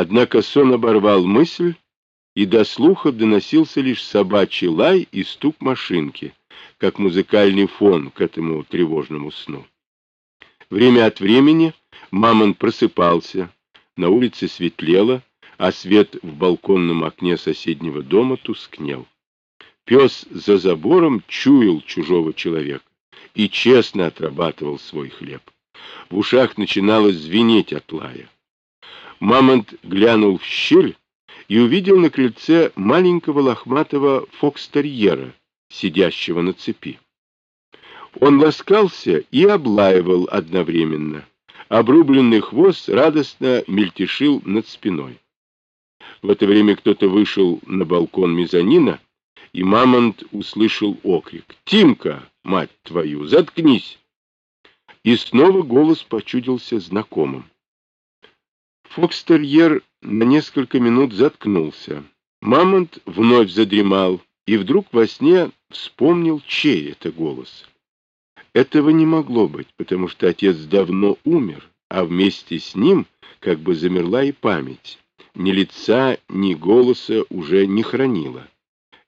Однако сон оборвал мысль, и до слуха доносился лишь собачий лай и стук машинки, как музыкальный фон к этому тревожному сну. Время от времени мамонт просыпался, на улице светлело, а свет в балконном окне соседнего дома тускнел. Пес за забором чуял чужого человека и честно отрабатывал свой хлеб. В ушах начинало звенеть от лая. Мамонт глянул в щель и увидел на крыльце маленького лохматого фокстерьера, сидящего на цепи. Он ласкался и облаивал одновременно. Обрубленный хвост радостно мельтешил над спиной. В это время кто-то вышел на балкон мезонина, и Мамонт услышал окрик. «Тимка, мать твою, заткнись!» И снова голос почудился знакомым. Фокстерьер на несколько минут заткнулся. Мамонт вновь задремал, и вдруг во сне вспомнил, чей это голос. Этого не могло быть, потому что отец давно умер, а вместе с ним как бы замерла и память. Ни лица, ни голоса уже не хранила.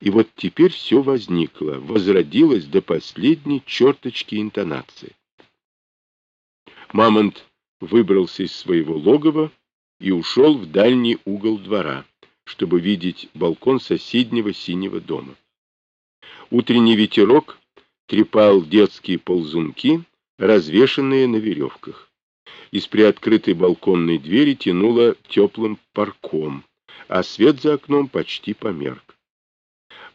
И вот теперь все возникло, возродилось до последней черточки интонации. Мамонт выбрался из своего логова и ушел в дальний угол двора, чтобы видеть балкон соседнего синего дома. Утренний ветерок трепал детские ползунки, развешанные на веревках. Из приоткрытой балконной двери тянуло теплым парком, а свет за окном почти померк.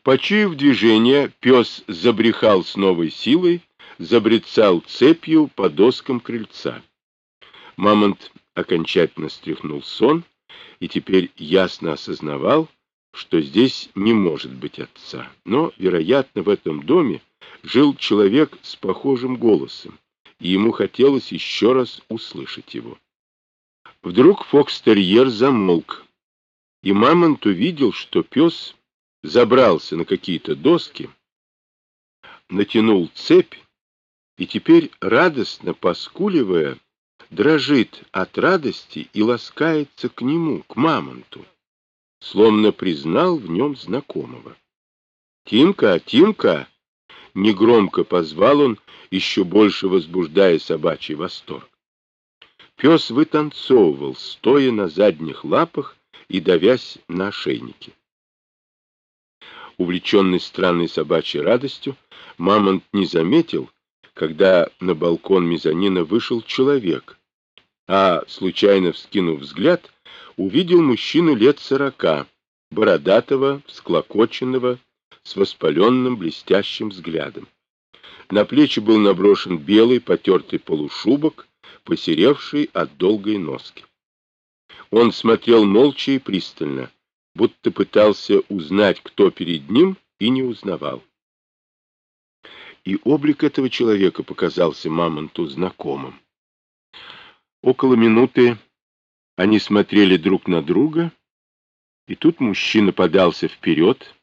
Почуяв движение, пес забрехал с новой силой, забрецал цепью по доскам крыльца. Мамонт окончательно стряхнул сон и теперь ясно осознавал, что здесь не может быть отца. Но, вероятно, в этом доме жил человек с похожим голосом, и ему хотелось еще раз услышать его. Вдруг фокстерьер замолк, и Мамонт увидел, что пес забрался на какие-то доски, натянул цепь и теперь, радостно поскуливая, дрожит от радости и ласкается к нему, к мамонту, словно признал в нем знакомого. «Тимка, Тимка!» — негромко позвал он, еще больше возбуждая собачий восторг. Пес вытанцовывал, стоя на задних лапах и давясь на ошейнике. Увлеченный странной собачьей радостью, Мамонт не заметил, когда на балкон мезонина вышел человек, а, случайно вскинув взгляд, увидел мужчину лет сорока, бородатого, всклокоченного, с воспаленным блестящим взглядом. На плечи был наброшен белый потертый полушубок, посеревший от долгой носки. Он смотрел молча и пристально, будто пытался узнать, кто перед ним, и не узнавал. И облик этого человека показался Мамонту знакомым. Около минуты они смотрели друг на друга, и тут мужчина подался вперед,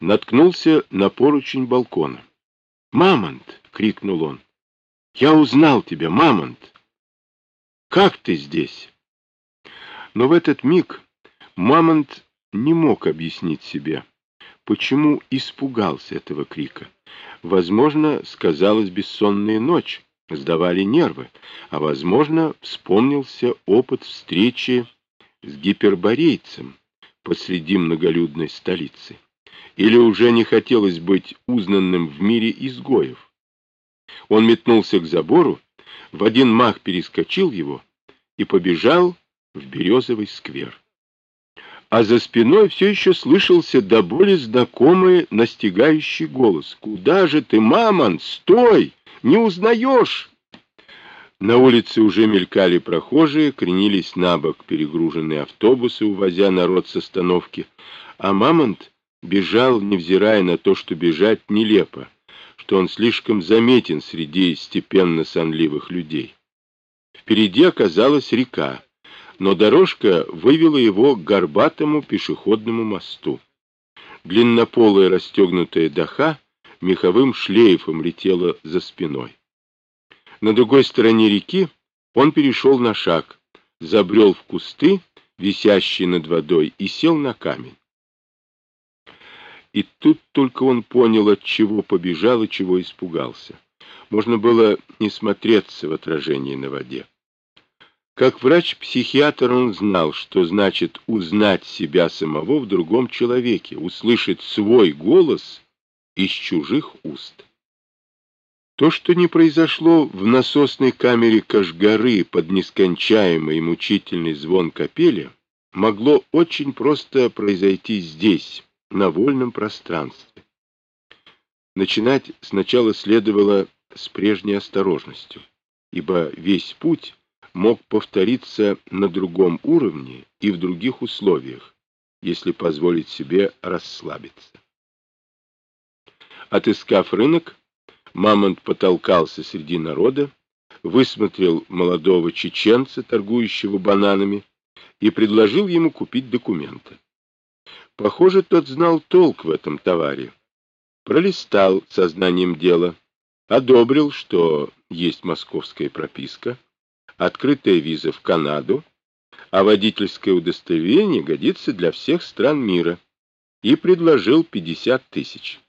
наткнулся на поручень балкона. «Мамонт!» — крикнул он. «Я узнал тебя, Мамонт! Как ты здесь?» Но в этот миг Мамонт не мог объяснить себе, почему испугался этого крика. Возможно, сказалась бессонная ночь, сдавали нервы, а, возможно, вспомнился опыт встречи с гиперборейцем посреди многолюдной столицы. Или уже не хотелось быть узнанным в мире изгоев. Он метнулся к забору, в один мах перескочил его и побежал в березовый сквер а за спиной все еще слышался до боли знакомый настигающий голос. «Куда же ты, мамон? Стой! Не узнаешь!» На улице уже мелькали прохожие, кренились на бок перегруженные автобусы, увозя народ с остановки, а Мамонт бежал, невзирая на то, что бежать нелепо, что он слишком заметен среди степенно сонливых людей. Впереди оказалась река, но дорожка вывела его к горбатому пешеходному мосту. Длиннополая расстегнутая даха меховым шлейфом летела за спиной. На другой стороне реки он перешел на шаг, забрел в кусты висящий над водой, и сел на камень. И тут только он понял, от чего побежал и чего испугался. Можно было не смотреться в отражении на воде. Как врач-психиатр он знал, что значит узнать себя самого в другом человеке, услышать свой голос из чужих уст. То, что не произошло в насосной камере Кашгары под нескончаемый и мучительный звон капели, могло очень просто произойти здесь, на вольном пространстве. Начинать сначала следовало с прежней осторожностью, ибо весь путь мог повториться на другом уровне и в других условиях, если позволить себе расслабиться. Отыскав рынок, Мамонт потолкался среди народа, высмотрел молодого чеченца, торгующего бананами, и предложил ему купить документы. Похоже, тот знал толк в этом товаре. Пролистал сознанием дела, одобрил, что есть московская прописка, открытая виза в Канаду, а водительское удостоверение годится для всех стран мира, и предложил 50 тысяч.